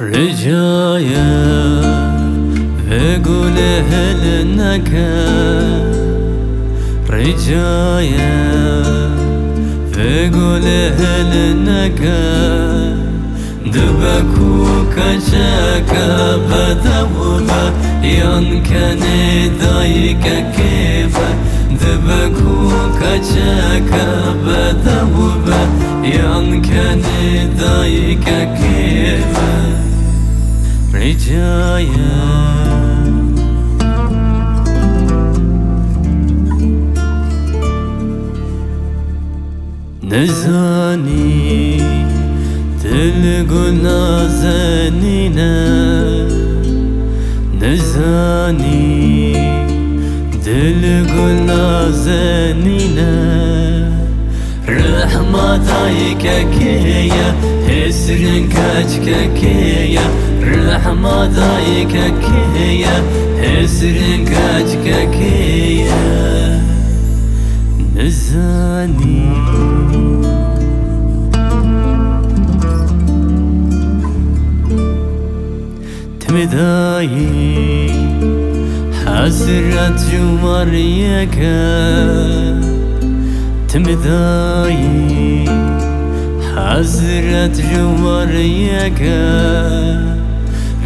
رجايا بقول هلنك رجايا بقول هلنك دبكو كشك بدوبة ينكن دايك كيف دبكو كشك بدوبة ينكن دايك كيف رجايا نزاني تلقوا نازنينا نزاني تلقوا نازنينا رحمة دايك كيا هسرن كاجك كيا رحمة دايك كيا هسرن كاجك كيا نزاني. تمداي حسرة جمريك تمداي. حسرة جمريك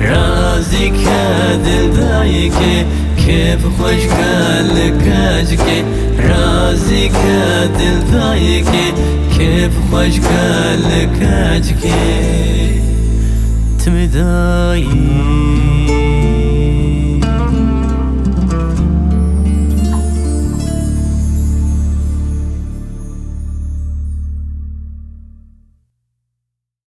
رازك دل دايك كيف خوش قالك اجك رازك دل دايك كيف خوش قالك اجك تمداي